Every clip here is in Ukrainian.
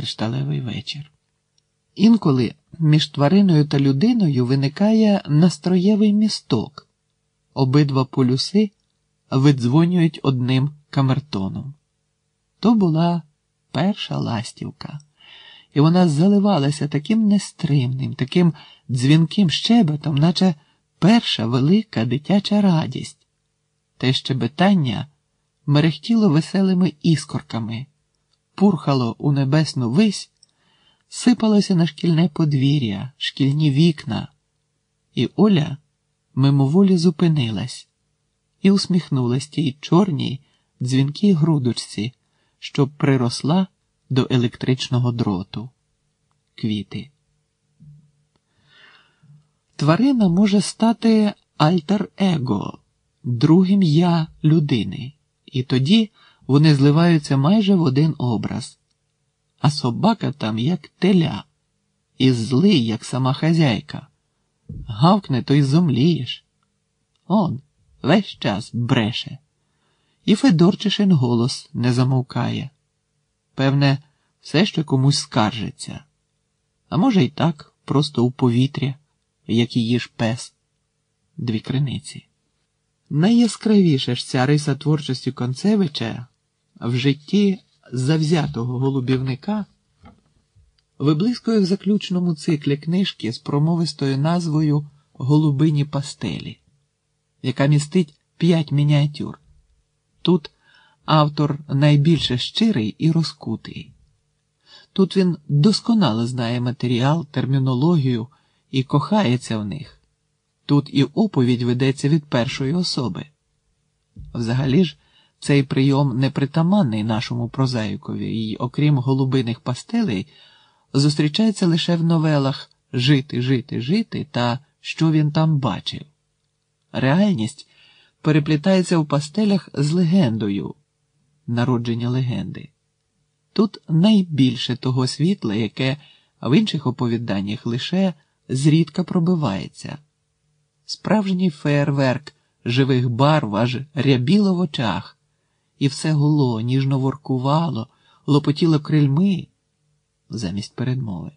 кришталевий вечір. Інколи між твариною та людиною виникає настроєвий місток. Обидва полюси видзвонюють одним камертоном. То була перша ластівка, і вона заливалася таким нестримним, таким дзвінким щебетом, наче перша велика дитяча радість. Те щебетання мерехтіло веселими іскорками, пурхало у небесну вись, сипалося на шкільне подвір'я, шкільні вікна, і Оля мимоволі зупинилась і усміхнулась тій чорній дзвінкій грудочці, що приросла до електричного дроту. Квіти. Тварина може стати альтер-его, другим я людини, і тоді вони зливаються майже в один образ. А собака там як теля, і злий, як сама хазяйка. Гавкне, то й зомлієш. Он весь час бреше. І Федорчишин голос не замовкає. Певне, все ще комусь скаржиться. А може, й так, просто у повітря, як її ж пес. Дві криниці. Найяскравіша ж ця риса творчості Концевича в житті завзятого голубівника виблискує в заключному циклі книжки з промовистою назвою Голубині пастелі, яка містить п'ять мініатюр. Тут автор найбільше щирий і розкутий. Тут він досконало знає матеріал, термінологію і кохається в них. Тут і оповідь ведеться від першої особи. Взагалі ж, цей прийом непритаманний нашому прозаїкові, і, окрім голубиних пастелей, зустрічається лише в новелах Жити, жити, жити та що він там бачив. Реальність переплітається в пастелях з легендою, народження легенди. Тут найбільше того світла, яке в інших оповіданнях лише зрідка пробивається. Справжній феєрверк живих барв аж рябіло в очах, і все гуло, ніжно воркувало, лопотіло крильми замість передмови.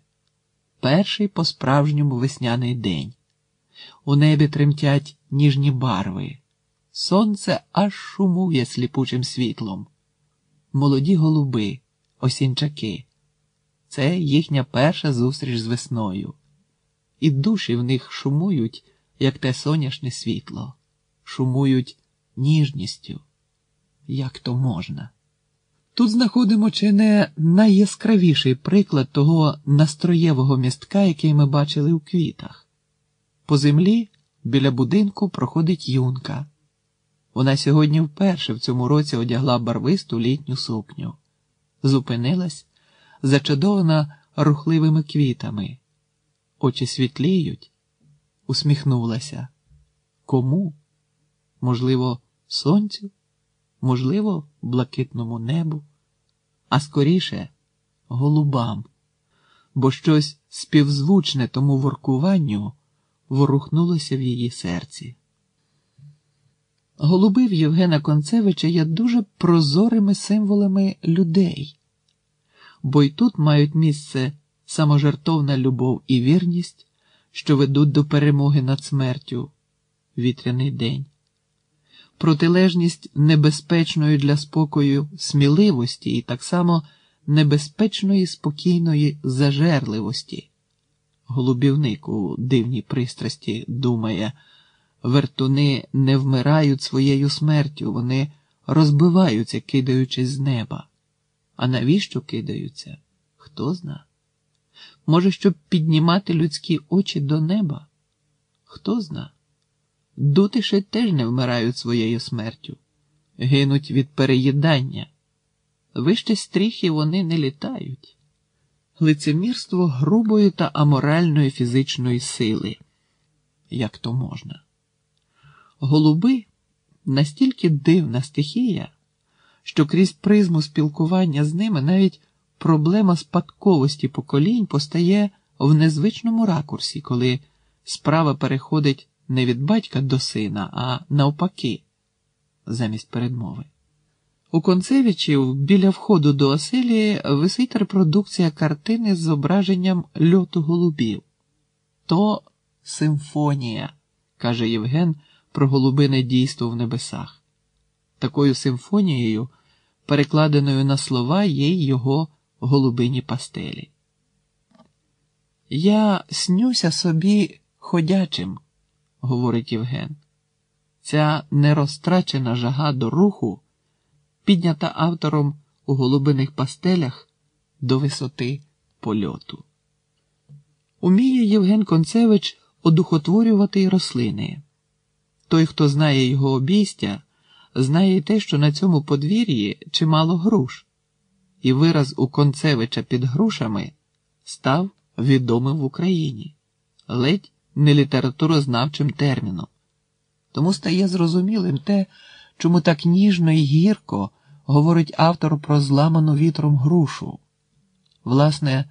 Перший по справжньому весняний день. У небі тремтять ніжні барви. Сонце аж шумує сліпучим світлом. Молоді голуби, осінчаки. Це їхня перша зустріч з весною. І душі в них шумують, як те соняшне світло, шумують ніжністю. Як то можна? Тут знаходимо чи не найяскравіший приклад того настроєвого містка, який ми бачили у квітах. По землі біля будинку проходить юнка. Вона сьогодні вперше в цьому році одягла барвисту літню сукню, зупинилась, зачадована рухливими квітами, очі світліють, усміхнулася. Кому? Можливо, сонцю, можливо, блакитному небу, а скоріше голубам, бо щось співзвучне тому воркуванню ворухнулося в її серці. Голуби в Євгена Концевича є дуже прозорими символами людей, бо й тут мають місце саможертовна любов і вірність, що ведуть до перемоги над смертю вітряний день, протилежність небезпечної для спокою сміливості і так само небезпечної спокійної зажерливості. Голубівник у дивній пристрасті думає. Вертуни не вмирають своєю смертю, вони розбиваються, кидаючись з неба. А навіщо кидаються? Хто зна? Може, щоб піднімати людські очі до неба? Хто зна? Дутиші теж не вмирають своєю смертю, гинуть від переїдання. Вище стріхи вони не літають. Лицемірство грубої та аморальної фізичної сили. Як то можна? Голуби настільки дивна стихія, що крізь призму спілкування з ними навіть проблема спадковості поколінь постає в незвичному ракурсі, коли справа переходить не від батька до сина, а навпаки, замість передмови. У Концевичів біля входу до оселі висить репродукція картини з зображенням льоту голубів. То симфонія, каже Євген про голубине дійство в небесах. Такою симфонією, перекладеною на слова, є й його голубині пастелі. Я снюся собі ходячим, говорить Євген. Ця нерозтрачена жага до руху, піднята автором у голубиних пастелях до висоти польоту. Уміє Євген Концевич одухотворювати й рослини. Той, хто знає його обійстя, знає й те, що на цьому подвір'ї чимало груш, і вираз у Концевича під грушами став відомим в Україні, ледь не літературознавчим терміном. Тому стає зрозумілим те, чому так ніжно і гірко говорить автор про зламану вітром грушу. Власне,